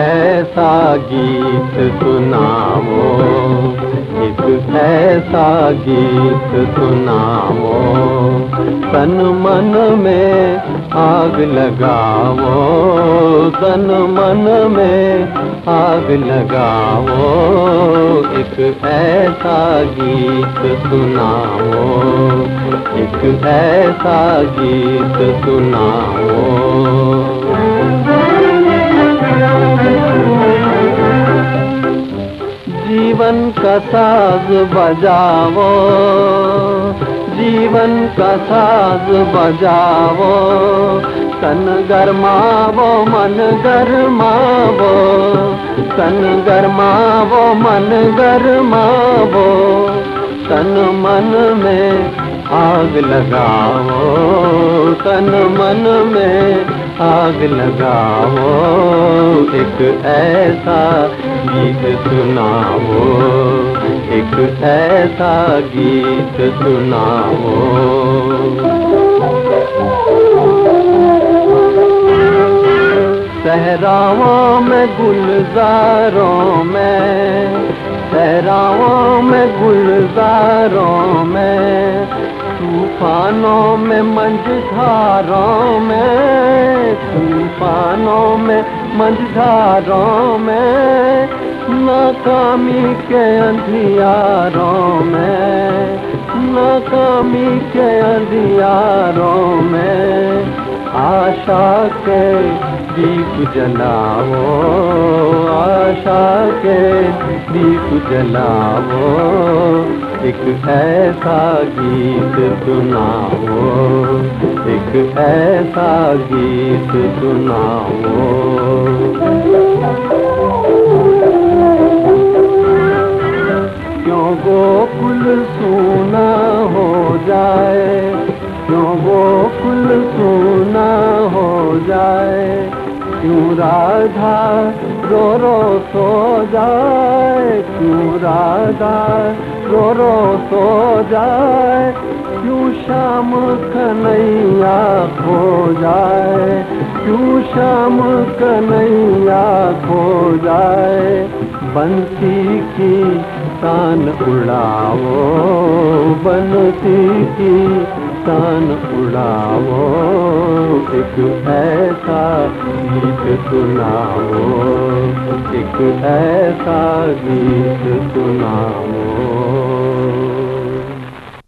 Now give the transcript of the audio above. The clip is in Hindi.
ऐसा गीत सुनाओ एक ऐसा गीत सुनाओ तन मन में आग लगाओ। तन मन में आग लगाओ, एक ऐसा गीत सुनाओ, एक ऐसा गीत सुनाओ। जीवन का साज बजाओ, जीवन का साज बजाओ तन गरमावो, मन गरमावो। तन गरमावो, मन गरमावो। तन मन में आग लगाओ तन मन में आग लगाओ एक ऐसा गीत सुनाओ एक ऐसा गीत सुनाओ सहराओं में गुलजारों में सहराओं में गुलजारों में, तूफानों में मंझधारों में, तूफानों में मंझधारों में, नाकामी के अंधियारों में, नाकामी के अंधियारों में। आशा के दीप जलाओ, आशा के दीप जलाओ, एक ऐसा गीत सुनाओ, एक ऐसा गीत सुनाओ। क्यों गोकुल सूना हो जाए, क्यों गोकुल सूना जाए, क्यों राधा रो रो सो जाए, क्यों राधा रो रो सो जाए, क्यों शाम कन्हैया खो जाए, क्यों शाम कन्हैया खो जाए बंसी की तान उड़ाओ बंसी की तान उड़ाओ एक ऐसा गीत सुनाओ एक ऐसा गीत सुनाओ।